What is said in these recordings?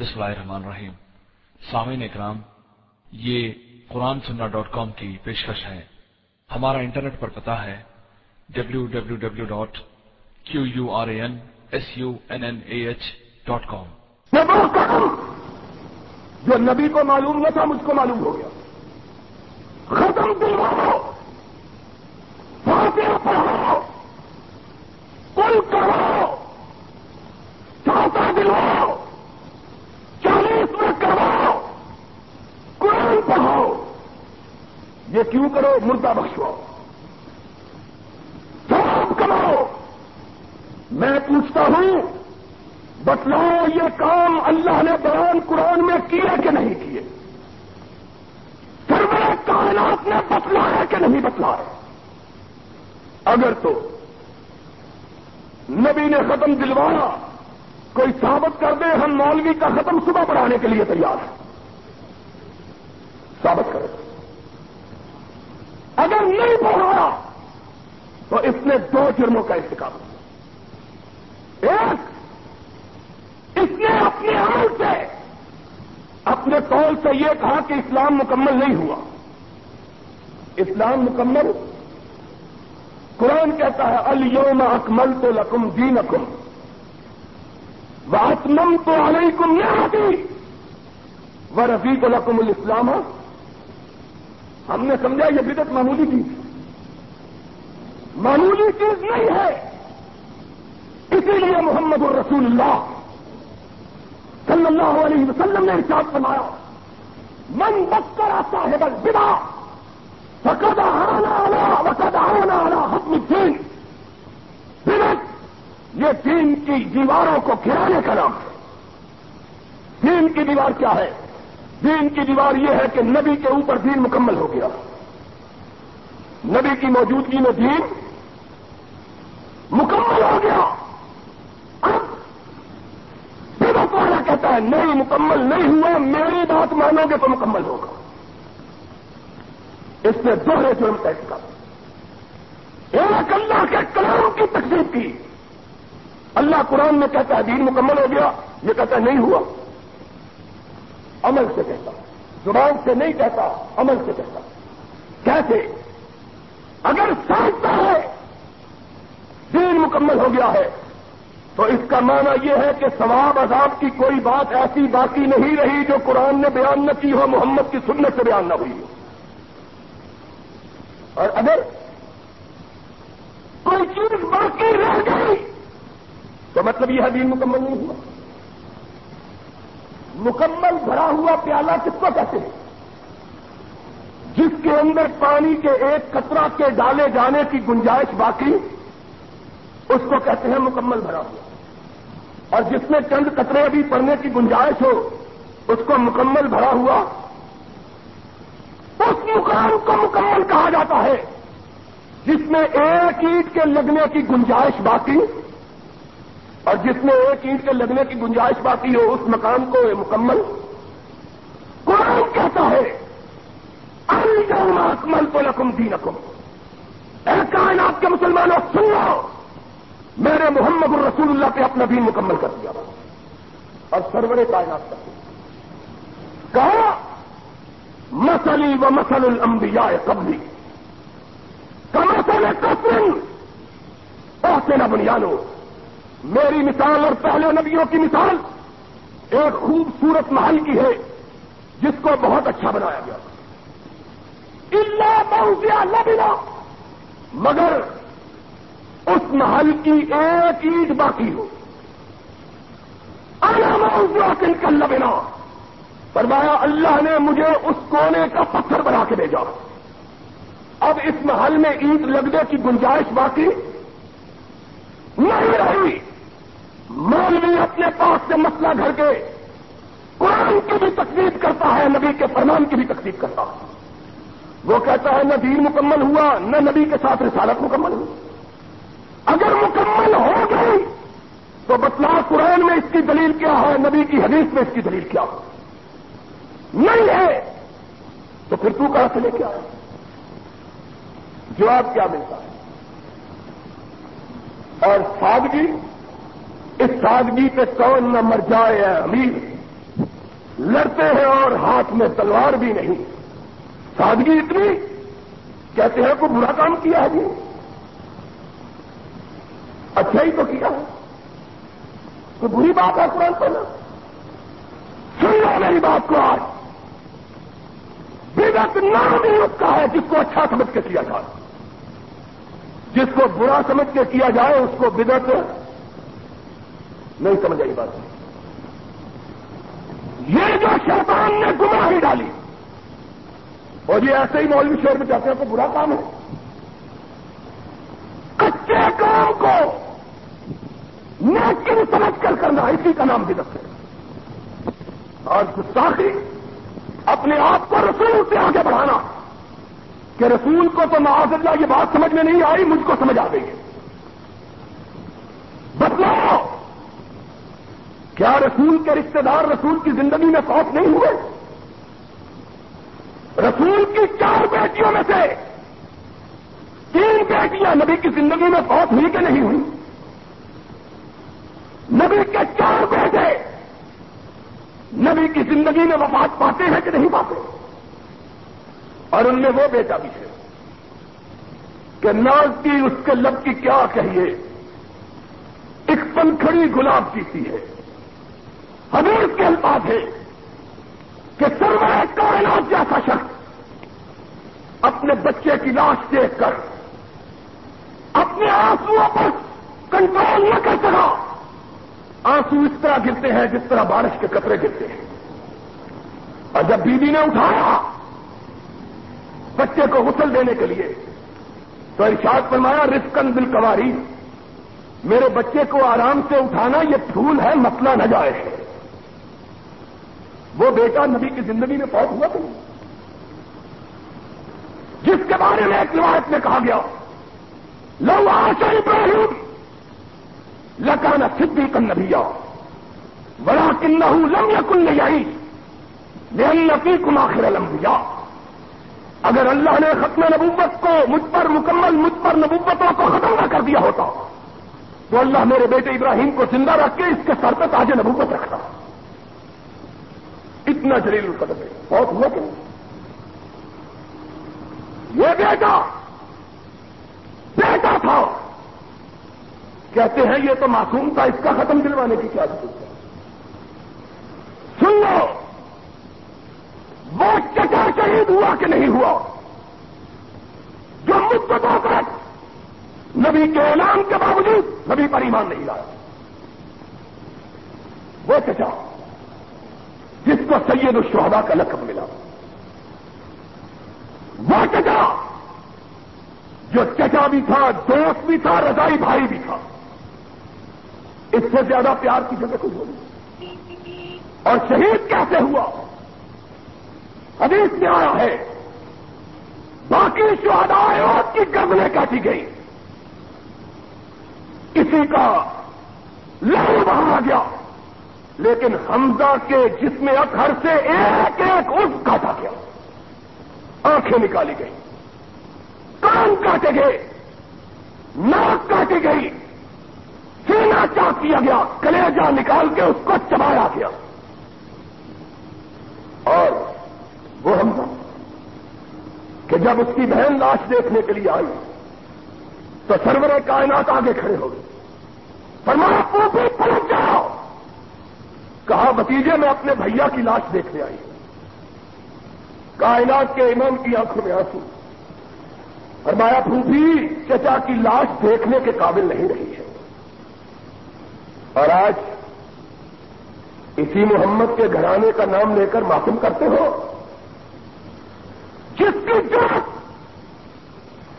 بسم اللہ الرحمن الرحیم۔ سامعین اکرام، یہ قرآن سننا ڈاٹ کام کی پیشکش ہے۔ ہمارا انٹرنیٹ پر پتا ہے W W W dot Q U R A N S U N N A H dot com. جو نبی کو معلوم نہ تھا، مجھ کو معلوم ہو گیا۔ ختم دلواؤ کل کرواؤ چاہتا دلواؤ چالیس میں کرواؤ قرآن پڑھاؤ یہ کیوں کرو؟ مردہ بخشواؤ۔ ثواب کماؤ۔ میں پوچھتا ہوں، بتلاؤ یہ کام اللہ نے بیان قرآن میں کیے کہ نہیں کیے؟ سرور کائنات نے بتلایا کہ نہیں بتلایا؟ اگر تو نبی نے ختم دلوایا، کوئی ثابت کر دے ہم مولوی کا ختم صبح پڑھانے کے لیے تیار ہیں۔ ثابت کرے اگر نہیں پڑھایا تو اس نے دو جرموں کا انتخاب ایک، اس نے اپنے عمل سے اپنے قول سے یہ کہا کہ اسلام مکمل نہیں ہوا۔ اسلام مکمل، قرآن کہتا ہے الوم اکمل تو لکم دین اکم واتمم تو علیکم یہ آتی و رفیق القم الاسلام ہم نے سمجھا یہ بدت معمولی چیز معمولی چیز نہیں ہے۔ اسی لیے محمد الرسول اللہ صلی اللہ علیہ وسلم نے ارشاد فرمایا، من بکر صاحب البدا فقد آنا آنا وقد آنا آنا حکم الدین۔ بدت یہ دین کی دیواروں کو گرانے کا نام ہے۔ دین کی دیوار کیا ہے؟ دین کی دیوار یہ ہے کہ نبی کے اوپر دین مکمل ہو گیا۔ نبی کی موجودگی میں دین مکمل ہو گیا۔ اب بدت والا کہتا ہے، نہیں، مکمل نہیں ہوا، میری بات مانو گے تو مکمل ہوگا۔ اس نے دوہرے جرم طے کیا۔ ایک اللہ کے کلام کی تقسیم کی۔ اللہ قرآن میں کہتا ہے، دین مکمل ہو گیا، یہ کہتا ہے، نہیں ہوا۔ عمل سے کہتا زبان سے نہیں کہتا، عمل سے کہتا کیسے اگر سمجھتا ہے، دین مکمل ہو گیا ہے، تو اس کا معنی یہ ہے کہ ثواب عذاب کی کوئی بات ایسی باقی نہیں رہی جو قرآن نے بیان نہ کی ہو، محمد کی سنت سے بیان نہ ہوئی ہو۔ اور اگر کوئی چیز باقی رہ گئی، تو مطلب یہ دین مکمل نہیں ہوا۔ مکمل بھرا ہوا پیالہ کس کو کہتے ہیں؟ جس کے اندر پانی کے ایک قطرہ کے ڈالے جانے کی گنجائش باقی، اس کو کہتے ہیں مکمل بھرا ہوا۔ اور جس میں چند قطرے ابھی پڑنے کی گنجائش ہو، اس کو مکمل بھرا ہوا، اس مقام کو مکمل کہا جاتا ہے، جس میں ایک اینٹ کے لگنے کی گنجائش باقی۔ اور جس میں ایک اینٹ کے لگنے کی گنجائش باقی ہو، اس مقام کو مکمل قرآن کہتا ہے اکمل تو لکم دین اکم اے کائنات کے مسلمانوں، سن لو، میرے محمد الرسول اللہ پہ اپنا دین مکمل کر دیا اور سرور کائنات کا۔ کہا مسلی و مسل الانبیاء قبلی۔ کمسل کسن پہنچے نہ بنیادوں میری مثال اور پہلے نبیوں کی مثال ایک خوبصورت محل کی ہے، جس کو بہت اچھا بنایا گیا۔ اللہ بہت لبنا۔ مگر اس محل کی ایک اینٹ باقی ہو۔ اللہ کل لبنا۔ فرمایا، اللہ نے مجھے اس کونے کا پتھر بنا کے بھیجا۔ اب اس محل میں اینٹ لگنے کی گنجائش باقی نہیں رہی۔ مولوی اپنے پاس سے مسئلہ گھر کے قرآن کی بھی تقسیم کرتا ہے، نبی کے فرمان کی بھی تقسیم کرتا ہے۔ وہ کہتا ہے، نہ دین مکمل ہوا، نہ نبی کے ساتھ رسالت مکمل ہوئی۔ اگر مکمل ہو گئی، تو بتلا قرآن میں اس کی دلیل کیا ہے، نبی کی حدیث میں اس کی دلیل کیا ہے۔ نہیں ہے، تو پھر تو کہاں سے لے کے آئے؟ جواب کیا ملتا ہے؟ اور سادگی اس سادگی پہ کون نہ مر جائے امیر۔ لڑتے ہیں اور ہاتھ میں تلوار بھی نہیں۔ سادگی اتنی کہتے ہیں کوئی برا کام کیا ہے جی۔ اچھا ہی تو کیا ہے۔ تو بری بات ہے قرآن پہلے سن لو میری بات کو آج۔ بدت نام ہی اس کا ہے جس کو اچھا سمجھ کے کیا جائے۔ جس کو برا سمجھ کے کیا جائے، اس کو بدت نہیں سمجھ آئی بات۔ یہ جو شیطان نے گمراہی ڈالی، اور یہ ایسے ہی مولوی شہر میں جاتے ہیں تو برا کام ہے۔ کچے کام کو نیکن سمجھ کر کرنا اسی کا نام بدت ہے۔ اور گستاخی اپنے آپ کو رسول سے آگے بڑھانا کہ رسول کو تو معاذ اللہ یہ بات سمجھ میں نہیں آئی، مجھ کو سمجھ آ گئی ہے بتلاؤ کیا رسول کے رشتے دار رسول کی زندگی میں فوت نہیں ہوئے؟ رسول کی چار بیٹیوں میں سے تین بیٹیاں نبی کی زندگی میں فوت ہوئی کہ نہیں ہوئی؟ نبی کے چار بیٹے نبی کی زندگی میں وفات پاتے ہیں کہ نہیں پاتے؟ اور ان میں وہ بیٹا بھی ہے کہ ناز کی اس کے لب کی کیا کہیے؟ ایک پنکھڑی گلاب کی سی ہے۔ حدیث کے الفاظ ہے کہ سرمایہ کائنات جیسا شخص اپنے بچے کی لاش دیکھ کر، اپنے آنسو پر کنٹرول نہ کر سکا۔ آنسو اس طرح گرتے ہیں جس طرح بارش کے قطرے گرتے ہیں۔ اور جب بیوی نے اٹھایا بچے کو غسل دینے کے لیے، تو ارشاد فرمایا رفکن بل کواری میرے بچے کو آرام سے اٹھانا یہ پھول ہے، مسئلہ نہ جائے۔ وہ بیٹا نبی کی زندگی میں پہنچ ہوا تھا۔ جس کے بارے میں ایک روایت میں کہا گیا، لو آشا ابراہیم، لکانا سدھی کن نبیا بڑا کن لم یکن نہیں آئی لفی کن آخر لمبیا اگر اللہ نے ختم نبوت کو مجھ پر مکمل، مجھ پر نبوتوں کو ختم نہ کر دیا ہوتا، تو اللہ میرے بیٹے ابراہیم کو زندہ رکھ کے اس کے سر پہ تاج نبوت رکھتا۔ اتنا جلیل القدم ہے بہت ہوا کہ یہ بیٹا بیٹا تھا۔ کہتے ہیں یہ تو معصوم تھا، اس کا ختم دلوانے کی کیا ضرورت ہے؟ سن لو، وہ چچا شہید ہوا کہ نہیں ہوا؟ جو مدت کر نبی کے اعلان کے باوجود نبی پر ایمان نہیں لایا۔ وہ چچا جس کو سید الشہدا کا لقب ملا۔ وہ چچا جو چچا بھی تھا، دوست بھی تھا، رضائی بھائی بھی تھا۔ اس سے زیادہ پیار کی جگہ کچھ ہوگی اور شہید کیسے ہوا؟ حدیث میں آیا ہے، باقی شہدائے اور کی گردنیں کاٹی گئی کسی کا لہو بہا گیا۔ لیکن حمزہ کے جسم اکھر سے ایک ایک اس کاٹا گیا۔ آنکھیں نکالی گئی کان کاٹے گئے۔ ناک کاٹی گئی۔ سینا چاک کیا گیا۔ کلیجا نکال کے اس کو چبایا گیا۔ اور وہ ہم کہ جب اس کی بہن لاش دیکھنے کے لیے آئی تو سرور کائنات آگے کھڑے ہو گئے۔ فرمایا کو بھی پلٹ جاؤ۔ کہا بتیجے میں اپنے بھیا کی لاش دیکھنے آئی۔ کائنات کے امام کی آنکھوں میں آنسو۔ فرمایا، پھوپھی، چچا کی لاش دیکھنے کے قابل نہیں رہی ہے۔ اور آج اسی محمد کے گھرانے کا نام لے کر ماتم کرتے ہو۔ جس کی ضرورت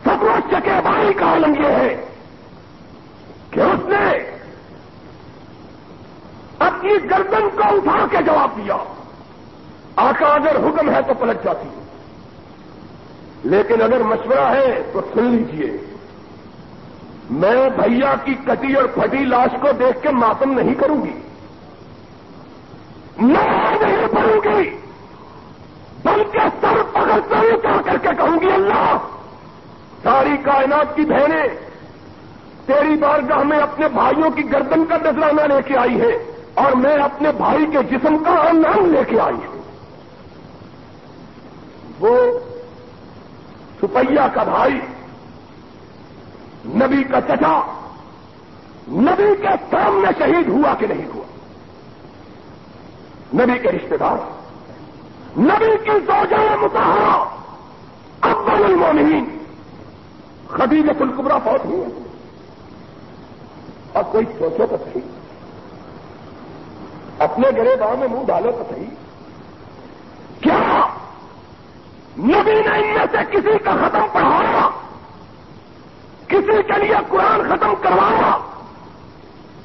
سب چکے بھائی کا عالم یہ ہے کہ اس نے اپنی گردن کو اٹھا کے جواب دیا۔ آقا اگر حکم ہے تو پلٹ جاتی۔ ہے لیکن اگر مشورہ ہے تو سن لیجیے میں بھیا کی کٹی اور پھٹی لاش کو دیکھ کے ماتم نہیں کروں گی۔ میں نہیں پڑوں گی۔ بلکہ سر پکڑ کر اتار کر کے کہوں گی، اللہ، ساری کائنات کی بہنیں، تیری بارگاہ میں اپنے بھائیوں کی گردن کا نظرانہ لے کے آئی ہے اور میں اپنے بھائی کے جسم کا نام لے کے آئی ہوں۔ وہ سپیا کا بھائی، نبی کا چچا، نبی کے سامنے شہید ہوا کہ نہیں ہوا؟ نبی کے رشتے دار، نبی کی زوجہ متحرہ اول المومنین خدیجت القبرا فوت ہوئی اور کوئی سوچو تو صحیح۔ اپنے گرے گاؤں میں منہ ڈالو تو صحیح۔ کیا؟ نبی نے ان میں سے کسی کا ختم پڑھایا؟ کسی کے لیے قرآن ختم کروایا؟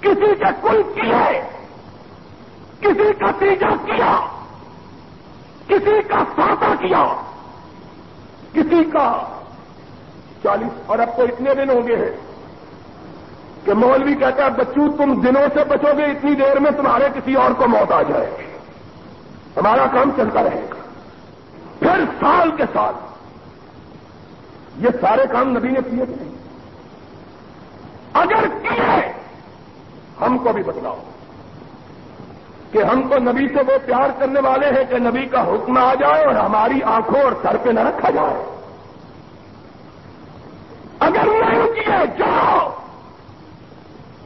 کسی کے کل کیے؟ کسی کا تیجا کیا؟ کسی کا ساتا کیا؟ کسی کا چالیس اور اب تو اتنے دن ہو گئے ہیں۔ کہ مولوی کہتا ہے، بچوں، تم دنوں سے بچو گے، اتنی دیر میں تمہارے کسی اور کو موت آ جائے گی۔ ہمارا کام چلتا رہے گا۔ پھر سال کے سال یہ سارے کام نبی نے کیے کہ نہیں اگر کیے ہم کو بھی بتلاؤ کہ ہم کو نبی سے وہ پیار کرنے والے ہیں کہ نبی کا حکم آ جائے اور ہماری آنکھوں اور سر پہ نہ رکھا جائے۔ اگر نہیں کیے، جاؤ۔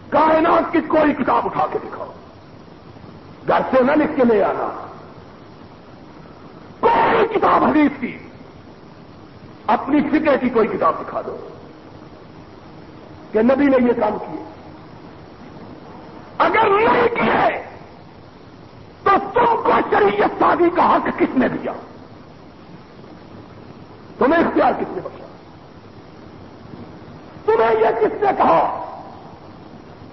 کائنات کی کوئی کتاب اٹھا کے دکھاؤ۔ گھر سے نہ لکھ کے لے آنا۔ کوئی کتاب حدیث کی۔ اپنی فکر کی کوئی کتاب دکھا دو۔ کہ نبی نے یہ کام کیے۔ اگر نہیں کیے، تو تم کو شریعت شادی کا حق کس نے دیا؟ تمہیں اختیار کس نے بخشا؟ تمہیں یہ کس نے کہا؟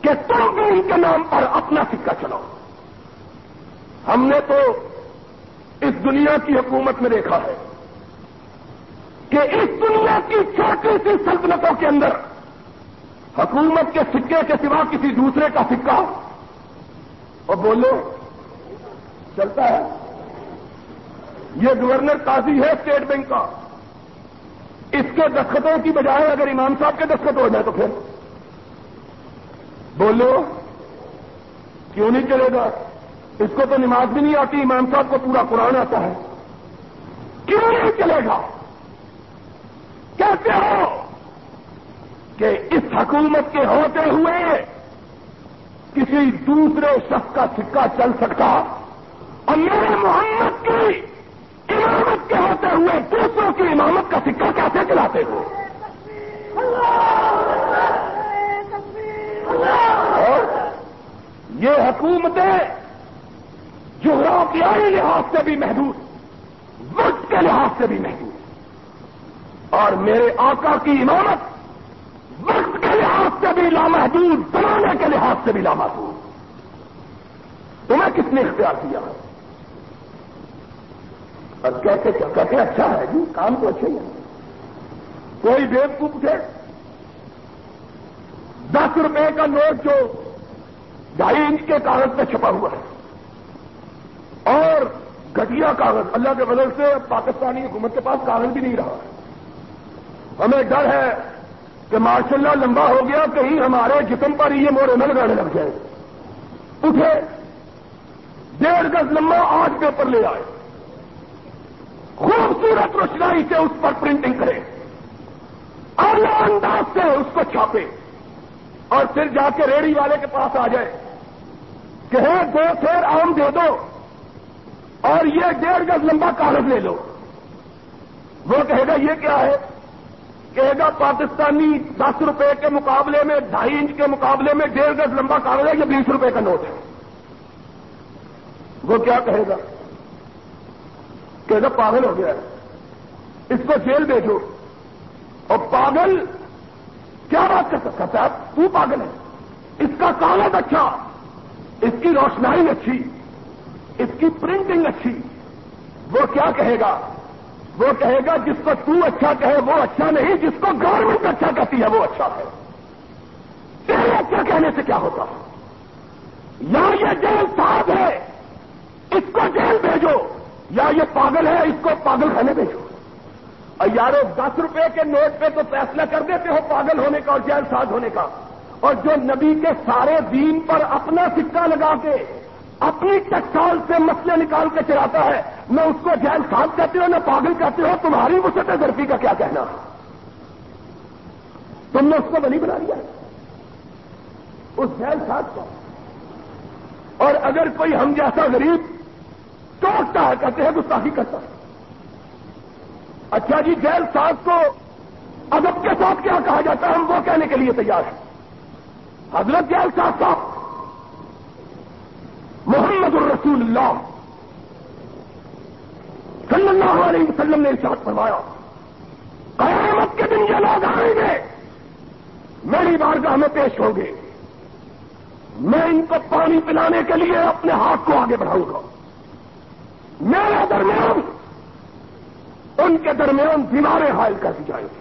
کہ تم بھی ان کے نام پر اپنا سکہ چلاؤ۔ ہم نے تو اس دنیا کی حکومت میں دیکھا ہے کہ اس دنیا کی چھوٹی سی سلطنتوں کے اندر حکومت کے سکے کے سوا کسی دوسرے کا سکہ اور بولو، چلتا ہے۔ یہ گورنر قاضی ہے اسٹیٹ بینک کا۔ اس کے دستخطوں کی بجائے اگر امام صاحب کے دستخط ہو جائے تو پھر۔ بولو، کیوں نہیں چلے گا؟ اس کو تو نماز بھی نہیں آتی، امام صاحب کو پورا قرآن آتا ہے۔ کیوں نہیں چلے گا؟ کہتے ہو کہ اس حکومت کے ہوتے ہوئے کسی دوسرے شخص کا سکہ چل سکتا۔ اور میرے محمد کی امامت کے ہوتے ہوئے دوسروں کی امامت کا سکہ کیسے چلاتے ہو اور یہ حکومتیں جغرافیائی لحاظ سے بھی محدود، وقت کے لحاظ سے بھی محدود۔ اور میرے آقا کی امامت وقت کے لحاظ سے بھی لامحدود بنانے کے لحاظ سے بھی لامحدود۔ تمہیں کس نے اختیار کیا؟ اور کہتے کہتے اچھا ہے جی کام تو اچھا ہی ہے۔ کوئی بیوقوف اٹھے دس روپے کا نوٹ جو ڈھائی انچ کے کاغذ پہ چھپا ہوا ہے۔ اور گٹیا کاغذ، اللہ کے بدل سے پاکستانی حکومت کے پاس کاغذ بھی نہیں رہا۔ ہمیں ڈر ہے کہ ماشاء اللہ لمبا ہو گیا، کہیں ہمارے جسم پر یہ موڑے نہ لگانے لگ جائے اٹھے، ڈیڑھ گز لمبا آج پیپر لے آئے۔ خوبصورت روشنائی سے اس پر پرنٹنگ کرے۔ اور انداز سے اس کو چھاپے۔ اور پھر جا کے ریڑی والے کے پاس آ جائے۔ کہ دو پھر آم دے دو اور یہ ڈیڑھ گز لمبا کاغذ لے لو۔ وہ کہے گا، یہ کیا ہے؟ کہے گا، پاکستانی دس روپے کے مقابلے میں، ڈھائی انچ کے مقابلے میں ڈیڑھ گز لمبا کاغذ ہے، یہ بیس روپے کا نوٹ ہے۔ وہ کیا کہے گا؟ کہے گا، پاگل ہو گیا ہے۔ اس کو جیل بھیجو۔ اور پاگل کیا بات کر سکتا ہے تو پاگل ہے اس کا کاغذ اچھا اس کی روشنائی اچھی، اس کی پرنٹنگ اچھی۔ وہ کیا کہے گا؟ وہ کہے گا، جس کو تو اچھا کہے، وہ اچھا نہیں، جس کو گورنمنٹ اچھا کہتی ہے، وہ اچھا ہے تیرے اچھا کہنے سے کیا ہوتا؟ یا یہ جیل صاحب ہے، اس کو جیل بھیجو، یا یہ پاگل ہے، اس کو پاگل خانے بھیجو۔ اور یارو دس روپے کے نوٹ پہ تو فیصلہ کر دیتے ہو پاگل ہونے کا اور جیل ساز ہونے کا۔ اور جو نبی کے سارے دین پر اپنا سکہ لگا کے اپنی ٹکسال سے مسئلے نکال کے چلاتا ہے، نہ اس کو جیل صاحب کہتے ہو، نہ پاگل کہتے ہو، تمہاری وسط ضرفی کا کیا کہنا؟ تم نے اس کو بلی بنا لیا۔ اس جیل صاحب کو۔ اور اگر کوئی ہم جیسا غریب ٹوٹتا ہے، کہتے ہیں گستاخی کرتا ہے۔ اچھا جی جیل صاحب کو ادب کے ساتھ کیا کہا جاتا ہے؟ ہم وہ کہنے کے لیے تیار ہیں۔ حضرت جیل صاحب صاحب محمد الرسول اللہ صلی اللہ علیہ وسلم نے ارشاد فرمایا، قیامت کے دن یہ لوگ آئیں گے، میری بارگاہ میں پیش ہوں گے۔ میں ان کو پانی پلانے کے لیے اپنے ہاتھ کو آگے بڑھاؤں گا۔ میرے درمیان ان کے درمیان دیواریں حائل کر دی جائیں گی۔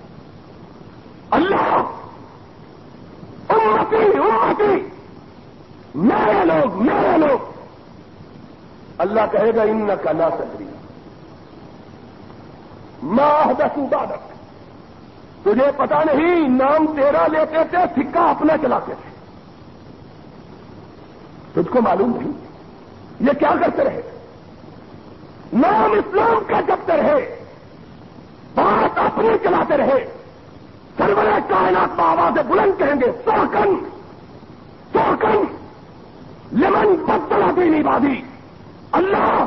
اللہ، امتی امتی، میرے لوگ میرے لوگ۔ اللہ کہے گا ان کا لا سکری ماہ دس عبادت تجھے پتا نہیں، نام تیرا لیتے تھے سکہ اپنا چلاتے تھے۔ تجھ کو معلوم نہیں، یہ کیا کرتے رہے؟ نام اسلام کا جبتے رہے بات اپنی چلاتے رہے۔ سرور کائنات آوازیں بلند کہیں گے۔ سوکن سوکن لمن بدلا دینی بادی اللہ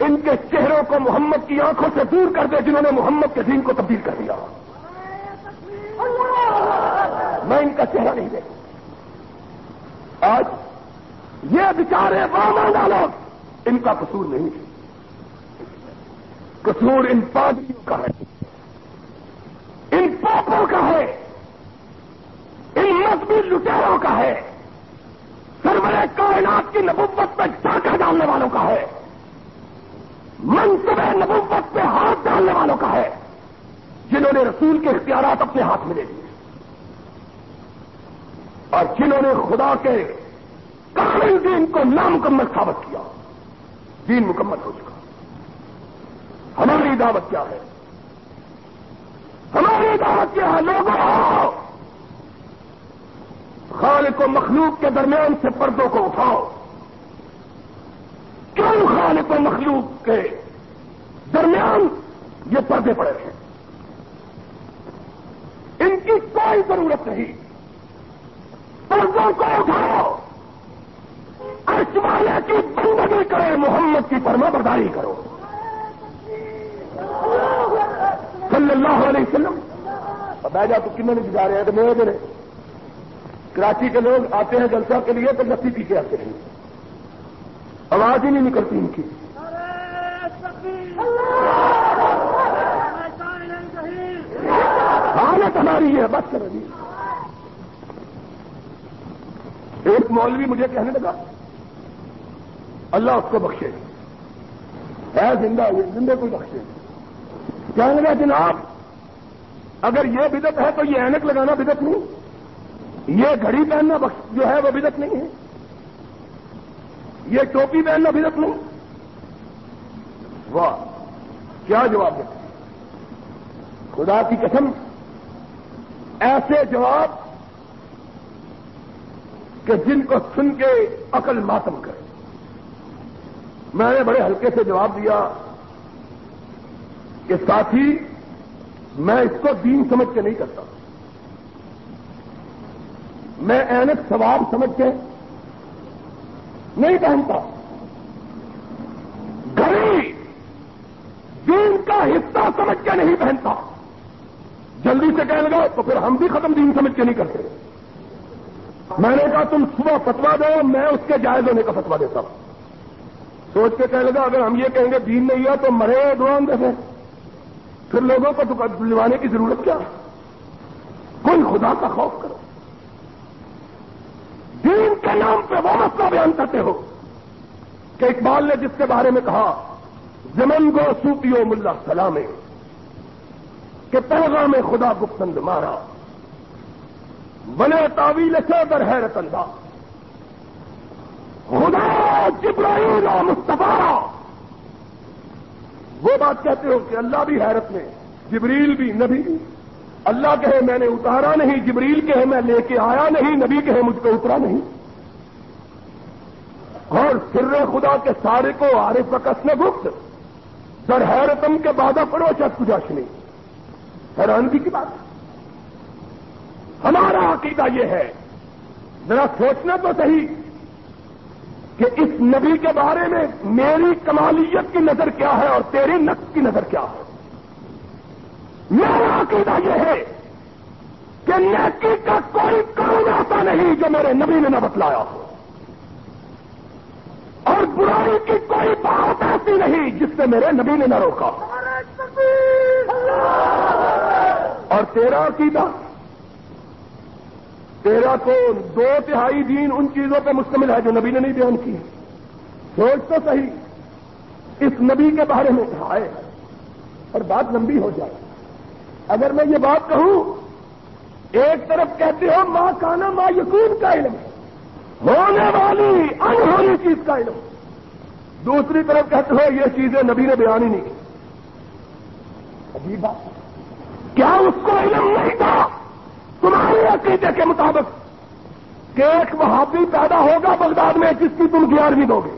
ان کے چہروں کو محمد کی آنکھوں سے دور کر دے جنہوں نے محمد کے دین کو تبدیل کر دیا۔ میں ان کا چہرہ نہیں دیکھوں۔ آج یہ بچارے بامانا لوگ ان کا قصور نہیں۔ ہے قصور ان پادریوں کا ہے۔ ان پاپوں کا ہے۔ ان مذہبی لٹیروں کا ہے۔ سرور کائنات کی نبوت پہ ڈاکہ ڈالنے والوں کا ہے۔ منصوبہ نبوت پہ ہاتھ ڈالنے والوں کا ہے۔ جنہوں نے رسول کے اختیارات اپنے ہاتھ میں لے لیے۔ اور جنہوں نے خدا کے کامل دین کو نامکمل ثابت کیا۔ دین مکمل ہو چکا۔ ہماری دعوت کیا ہے؟ ہماری دعوت کیا ہے لوگوں خالق و مخلوق کے درمیان سے پردوں کو اٹھاؤ۔ کیوں خالق و مخلوق کے درمیان یہ پردے پڑے ہیں؟ ان کی کوئی ضرورت نہیں۔ پردوں کو اٹھاؤ۔ والے کی بندگی کرے، محمد کی پرما برداری کرو صلی اللہ علیہ وسلم. بہ جا تو کن جا رہے ہیں؟ تو میرے دن کراچی کے لوگ آتے ہیں جلسہ کے لیے تو لسی پی کے آتے ہیں۔ آواز ہی نہیں نکلتی ان کی۔ حالت ہماری ہے، بس کر رہی ایک مولوی مجھے کہنے لگا، اللہ اس کو بخشے۔ ہے زندہ زندہ کوئی بخشے۔ کہنے لگا جناب۔ اگر یہ بدت ہے تو یہ اینک لگانا بدت نہیں۔ یہ گھڑی پہننا جو ہے وہ بدت نہیں ہے۔ یہ ٹوپی پہننا بدت نہیں۔ واہ، کیا جواب دیتے خدا کی قسم، ایسے جواب کہ جن کو سن کے عقل ماتم کرے۔ میں نے بڑے ہلکے سے جواب دیا۔ کہ ساتھی، میں اس کو دین سمجھ کے نہیں کرتا۔ میں اینک ثواب سمجھ کے نہیں پہنتا۔ گھڑی دین کا حصہ سمجھ کے نہیں پہنتا۔ جلدی سے کہنے لگا تو پھر ہم بھی ختم دین سمجھ کے نہیں کرتے۔ میں نے کہا تم صبح فتوا دو، میں اس کے جائز ہونے کا فتوا دیتا ہوں۔ سوچ کے کہنے لگا، اگر ہم یہ کہیں گے دین نہیں ہے تو مرے دعا سے۔ پھر لوگوں کو دلوانے کی ضرورت کیا؟ کوئی خدا کا خوف کرو۔ دین کے نام پہ وہ مسئلہ بیان کرتے ہو کہ اقبال نے جس کے بارے میں کہا زمن گو سوپیو ملا سلامے، کہ پیغام خدا گپتند مارا۔ بنے تعویل سے در حیرت انداز۔ خدا جبرائیل اور مصطفیٰ۔ وہ بات کہتے ہو کہ اللہ بھی حیرت میں، جبریل بھی نبی۔ اللہ کہے میں نے اتارا نہیں، جبریل کہے میں لے کے آیا نہیں، نبی کہے مجھ پہ اترا نہیں۔ اور سر خدا کے سارے کو عارف رقص نے گفت۔ در حیرتم کے بادہ پڑو چت کجاش نہیں۔ حیرانگی کی بات ہمارا عقیدہ یہ ہے۔ ذرا سوچنا تو صحیح۔ کہ اس نبی کے بارے میں میری کمالیت کی نظر کیا ہے اور تیری نقص کی نظر کیا ہے؟ میرا عقیدہ یہ ہے کہ نیکی کا کوئی کام ایسا نہیں جو میرے نبی نے نہ بتلایا ہو۔ اور برائی کی کوئی بات ایسی نہیں جس سے میرے نبی نے نہ روکا۔ اور تیرا عقیدہ تیرا تو دو تہائی دین ان چیزوں پہ مشتمل ہے جو نبی نے نہیں بیان کی سوچ تو صحیح۔ اس نبی کے بارے میں کہا ہے اور بات لمبی ہو جائے۔ اگر میں یہ بات کہوں، ایک طرف کہتے ہو، ماں کانا ماں یقین کا علم ہونے والی انہونی چیز کا علم۔ دوسری طرف کہتے ہو، یہ چیزیں نبی نے بیان ہی نہیں کی۔ عجیب بات۔ کیا اس کو علم نہیں تھا؟ تمہارے عقیدے کے مطابق کہ ایک وہابی پیدا ہوگا بغداد میں جس کی تم گیارہویں دو گے۔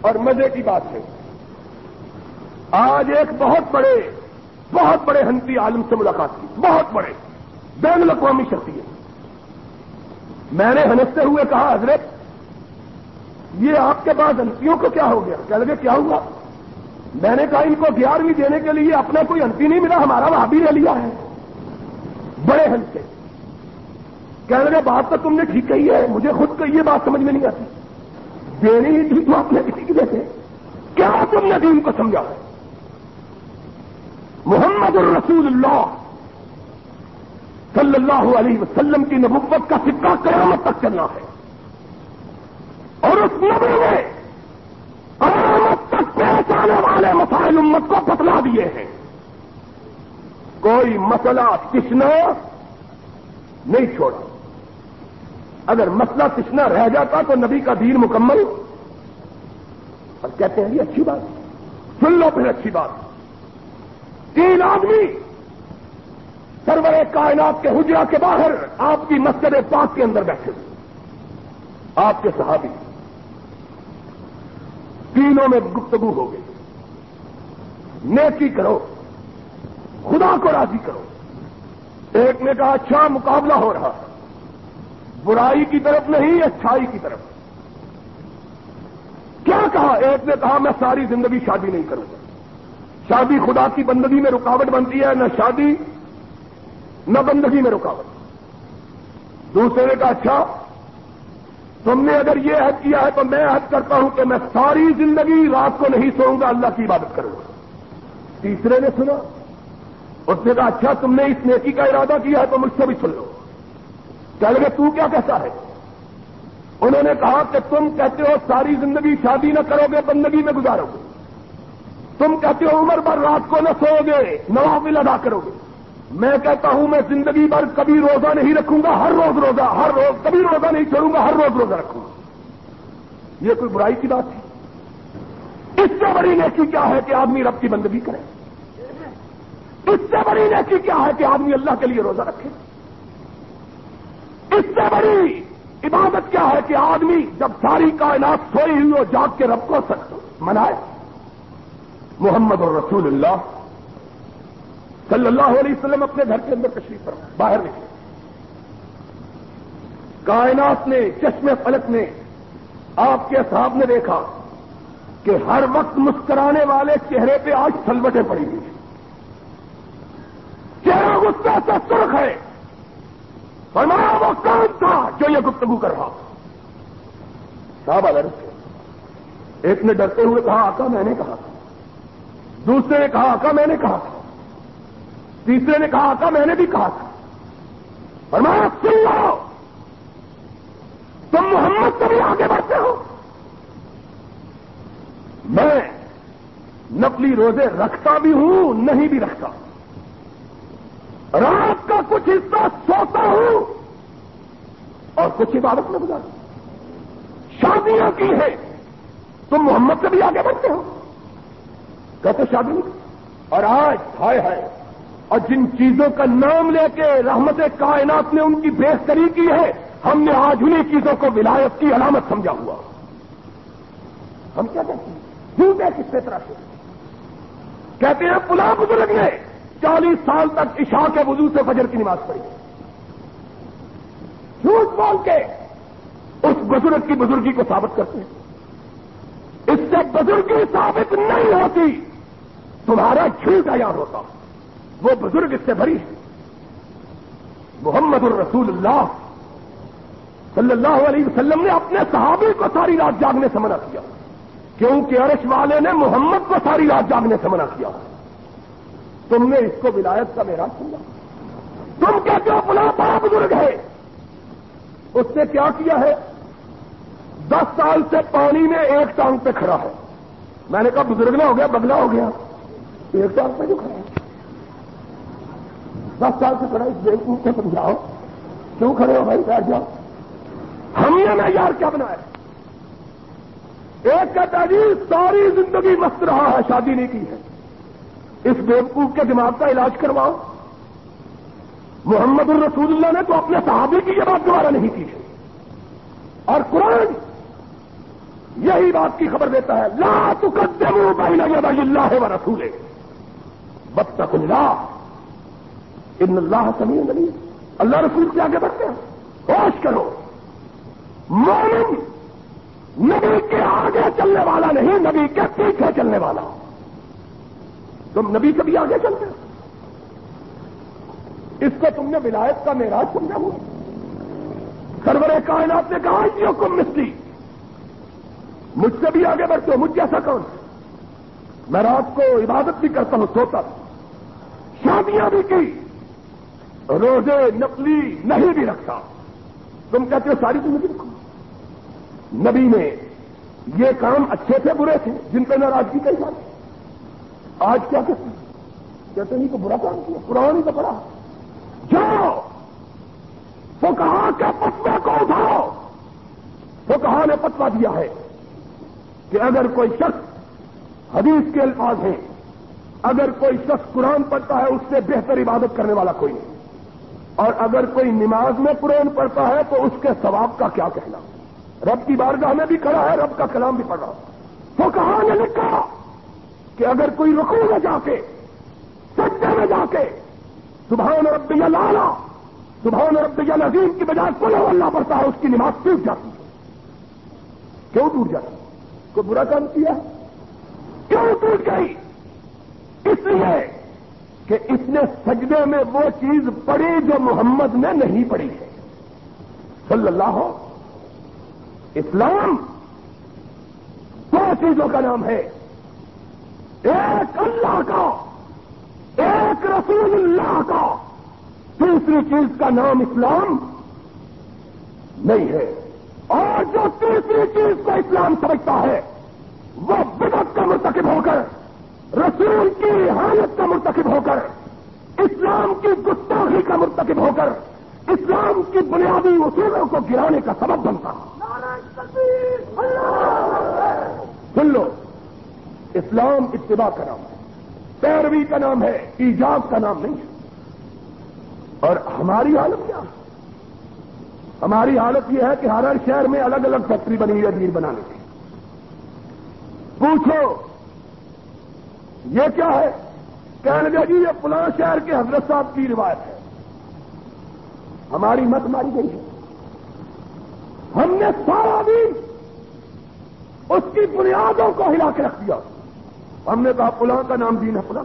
اور مزے کی بات ہے۔ آج ایک بہت بڑے بہت بڑے ہنسی عالم سے ملاقات کی۔ بہت بڑے۔ بین الاقوامی شخصیت۔ میں نے ہنستے ہوئے کہا، حضرت، یہ آپ کے پاس ہنسیوں کو کیا ہو گیا؟ کیا لگے، کیا ہوا؟ میں نے کہا، ان کو گیارہویں دینے کے لیے اپنا کوئی ہنسی نہیں ملا، ہمارا وہاں بھی لے لیا ہے۔ بڑے ہنسے کہنے لگے، بات تو تم نے ٹھیک کہی ہے، مجھے خود کو یہ بات سمجھ میں نہیں آتی۔ دینی ہی تھی تو آپ نے کسی کی دیتے کیا تم نے دین کو سمجھا ہے؟ محمد الرسول اللہ صلی اللہ علیہ وسلم کی نبوت کا سکہ قیامت تک چلنا ہے۔ اور اس نبی نے قیامت تک پیش آنے والے مسائل امت کو بتلا دیے ہیں۔ کوئی مسئلہ کشنا نہیں چھوڑا۔ اگر مسئلہ کشنا رہ جاتا تو نبی کا دین مکمل۔ اور کہتے ہیں یہ اچھی بات سن لو پھر اچھی بات۔ تین آدمی سرور کائنات کے حجرا کے باہر آپ کی مسجد پاک کے اندر بیٹھے۔ ہوئے آپ کے صحابی تینوں میں گفتگو ہو گئی۔ نیکی کرو۔ خدا کو راضی کرو۔ ایک نے کہا اچھا مقابلہ ہو رہا ہے۔ برائی کی طرف نہیں، اچھائی کی طرف۔ کیا کہا؟ ایک نے کہا، میں ساری زندگی شادی نہیں کروں گا۔ شادی خدا کی بندگی میں رکاوٹ بنتی ہے، نہ شادی، نہ بندگی میں رکاوٹ۔ دوسرے نے کہا اچھا تم نے اگر یہ عہد کیا ہے تو میں عہد کرتا ہوں کہ میں ساری زندگی رات کو نہیں سوؤں گا، اللہ کی عبادت کروں گا۔ تیسرے نے سنا اس نے کہا اچھا تم نے اس نیکی کا ارادہ کیا ہے تو مجھ سے بھی سن لو۔ کیا لگے، تو کیا کہتا ہے؟ انہوں نے کہا کہ تم کہتے ہو، ساری زندگی شادی نہ کرو گے، بندگی میں گزارو گے۔ تم کہتے ہو، عمر بھر رات کو نہ سو گے، نوافل ادا کرو گے۔ میں کہتا ہوں، میں زندگی بھر کبھی روزہ نہیں رکھوں گا، ہر روز روزہ، ہر روز، کبھی روزہ نہیں چھوڑوں گا، ہر روز روزہ رکھوں گا۔ یہ کوئی برائی کی بات ہے؟ اس سے بڑی نیکی کیا ہے کہ آدمی رب کی بندگی کرے؟ اس سے بڑی نیکی کیا ہے کہ آدمی اللہ کے لیے روزہ رکھے؟ اس سے بڑی عبادت کیا ہے کہ آدمی جب ساری کائنات سوئی ہوئی ہو، جاگ کے رب کو منائے؟ محمد اور رسول اللہ صلی اللہ علیہ وسلم اپنے گھر کے اندر تشریف پر باہر نکلے۔ کائنات نے، چشم فلک نے آپ کے صاحب نے دیکھا کہ ہر وقت مسکرانے والے چہرے پہ آج سلوٹیں پڑی ہوئی ہیں۔ چہرہ غصہ سے سرخ ہے۔ فرمایا وہ کون تھا جو یہ گفتگو کر رہا صاحب الگ ایک نے ڈرتے ہوئے کہا آقا میں نے کہا تھا، دوسرے نے کہا آقا میں نے کہا تھا، تیسرے نے کہا آقا میں نے بھی کہا تھا۔ فرمایا، سن لو، تم محمد سے بھی آگے بڑھتے ہو۔ میں نقلی روزے رکھتا بھی ہوں، نہیں بھی رکھتا۔ ہوں رات کا کچھ حصہ سوتا ہوں اور کچھ عبادت میں گزارتا شادیاں کی ہے تم محمد سے بھی آگے بڑھتے ہو۔ کہتے شادی اور آج ہائے ہائے اور جن چیزوں کا نام لے کے رحمت کائنات نے ان کی بےستری کی ہے، ہم نے آج انہیں چیزوں کو ولایت کی علامت سمجھا ہوا۔ ہم کیا کہتے ہیں جھوٹے کس طرح سے۔ کہتے ہیں پلا بزرگ نے چالیس سال تک عشاء کے وضو سے فجر کی نماز پڑھی۔ جھوٹ بول کے اس بزرگ کی بزرگی کو ثابت کرتے ہیں۔ اس سے بزرگی ثابت نہیں ہوتی، تمہارا جھوٹ عیار ہوتا۔ وہ بزرگ اس سے بھری ہے۔ محمد الرسول اللہ صلی اللہ علیہ وسلم نے اپنے صحابی کو ساری رات جاگنے سے منع کیا، کیونکہ عرش والے نے محمد کو ساری رات جاگنے سے منع کیا۔ تم نے اس کو ولایت کا میرا سنا تم کہتے ہو بلا بڑا بزرگ ہے۔ اس نے کیا کیا ہے؟ دس سال سے پانی میں ایک ٹانگ پہ کھڑا ہے۔ میں نے کہا، بزرگ نہ ہو گیا، بگلا ہو گیا۔ ایک ٹانگ پہ جو کھڑا ہے۔ دس سال سے کھڑا اس بیل کو سمجھاؤ۔ کیوں کھڑے ہو بھائی؟ بیٹھ جاؤ۔ ہم نے معیار کیا بنایا ایک کہتا جی ساری زندگی مست رہا ہے، شادی نہیں کی ہے۔ اس بیوقوف کے دماغ کا علاج کرواؤ۔ محمد الرسول اللہ نے تو اپنے صحابی کی یہ بات دوبارہ نہیں کی ہے۔ اور قرآن یہی بات کی خبر دیتا ہے، لا تقدموا بین یدی اللہ و رسولہ۔ بتک اللہ۔ ان اللہ سمیع علیم۔ اللہ رسول کے آگے بڑھتے ہیں؟ ہوش کرو۔ مومن نبی کے آگے چلنے والا نہیں، نبی کے پیچھے چلنے والا۔ تم نبی سے بھی آگے چلتے ہو۔ اس کو تم نے ولایت کا میراج سمجھا ہوا۔ سرور کائنات نے کہا، یہ کم مسلی مجھ سے بھی آگے بڑھتے ہو، مجھ جیسا کون؟ میں رات کو عبادت بھی کرتا ہوں، سوتا شادیاں بھی کی۔ روزے نقلی نہیں بھی رکھتا۔ تم کہتے ہو، ساری زندگی رکھو۔ نبی نے یہ کام اچھے تھے، برے تھے، جن پہ ناراضگی کئی بات آج کیا کہتے ہیں؟ کہتے نہیں تو برا کام کیا پرانی تو پڑا جاؤ وہ کہا کہ پتوا کو اٹھاؤ۔ وہ کہا نے پتوا دیا ہے کہ اگر کوئی شخص حدیث کے الفاظ ہیں، اگر کوئی شخص قرآن پڑھتا ہے، اس سے بہتر عبادت کرنے والا کوئی نہیں۔ اور اگر کوئی نماز میں قرآن پڑھتا ہے، تو اس کے ثواب کا کیا کہنا؟ رب کی بارگاہ میں بھی کھڑا ہے، رب کا کلام بھی پڑھ رہا تو کہاں نے لکھا۔ کہ اگر کوئی رکو میں جا کے سجدے میں جا کے سبحان ربی لالا سبحان ربی العظیم کی بجائے کل اللہ پڑتا ہے، اس کی نماز ٹوٹ جاتی ہے۔ کیوں ٹوٹ جاتی؟ کوئی برا کام کیا؟ کیوں ٹوٹ گئی؟ اس لیے کہ اس نے سجدے میں وہ چیز پڑھی جو محمد نے نہیں پڑھی ہے۔ صلی اللہ اسلام، دو چیزوں کا نام ہے۔ ایک اللہ کا ایک رسول اللہ کا۔ تیسری چیز کا نام اسلام نہیں ہے۔ اور جو تیسری چیز کو اسلام سمجھتا ہے وہ بدت کا مرتکب ہو کر رسول کی حالت کا مرتکب ہو کر اسلام کی گستاخی کا مرتکب ہو کر اسلام کی بنیادی اصولوں کو گرانے کا سبب بنتا۔ سن لو۔ اسلام اتباع کا نام ہے۔ پیروی کا نام ہے، ایجاب کا نام نہیں ہے۔ اور ہماری حالت کیا ہے؟ ہماری حالت یہ ہے کہ ہر ہر شہر میں الگ الگ فیکٹری بنی ہے دیر بنانے کی۔ پوچھو، یہ کیا ہے؟ کہنے لگا جی یہ فلاں شہر کے حضرت صاحب کی روایت ہے۔ ہماری مت ماری گئی ہے۔ ہم نے سارا دن اس کی بنیادوں کو ہلا کے رکھ دیا۔ ہم نے کہا پلا کا نام دین ہے پلا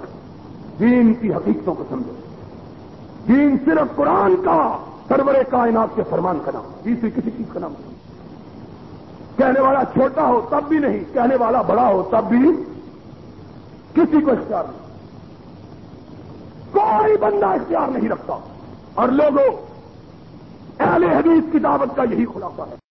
دین کی حقیقتوں کو سمجھو۔ دین صرف قرآن کا سرور کائنات کے فرمان کا نام تیسری کسی چیز کا نام۔ نہیں کہنے والا چھوٹا ہو تب بھی نہیں، کہنے والا بڑا ہو تب بھی کسی کو اختیار نہیں۔ کوئی بندہ اختیار نہیں رکھتا۔ اور لوگوں، اہل حدیث کی دعوت کا یہی خلاصہ ہے۔